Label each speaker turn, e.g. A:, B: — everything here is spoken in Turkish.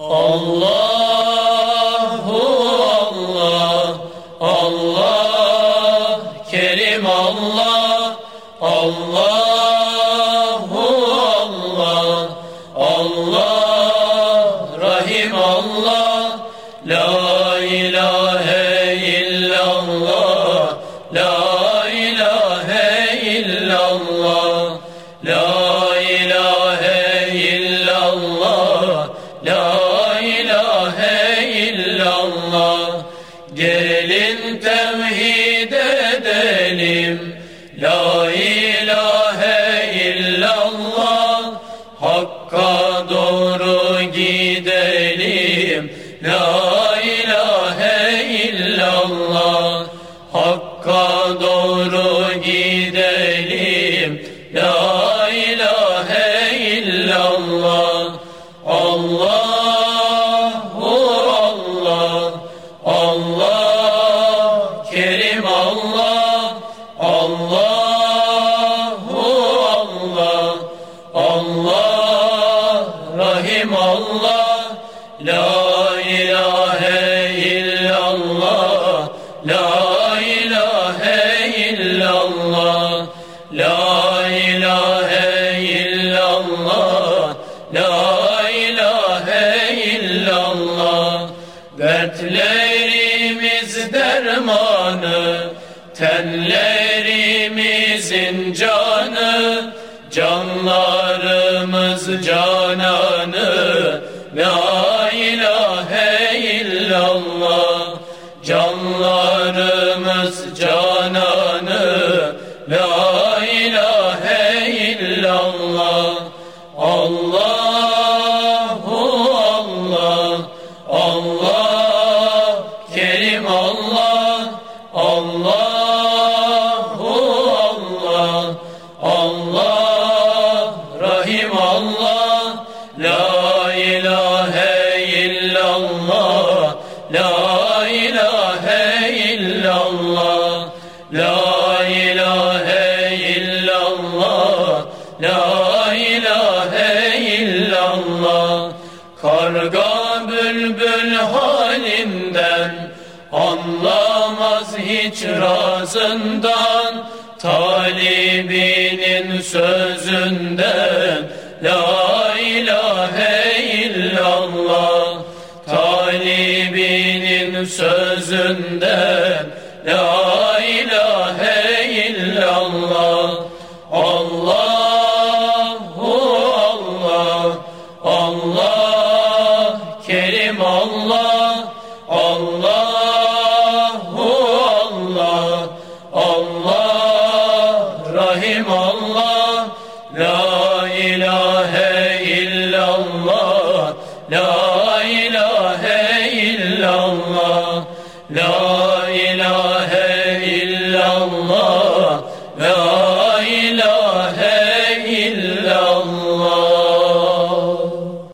A: Allahu Allah Allah Kerim Allah Allahu Allah Allah Rahim Allah La ilahe illallah illallah Gelin tevhid edelim. La ilahe illallah Hakka doğru gidelim. La ilahe illallah Hakka doğru gidelim Kerim Allah Allahu Allah Allah Rahim Allah La ilahe illallah La ilahe illallah La ilahe illallah La ilahe illallah. Dertlerimiz dermanı Tenlerimizin canı Canlarımız cananı. La ilahe illallah Canlarımız cananı. La ilahe illallah La ilahe illallah La ilahe illallah La ilahe illallah. Karga bülbül halinden Anlamaz hiç razından. Talibinin sözünden La sözünden La ilahe illallah Allahu Allah Allah Kerim Allah Allahu Allah Allah Rahim Allah La لا إله إلا الله. لا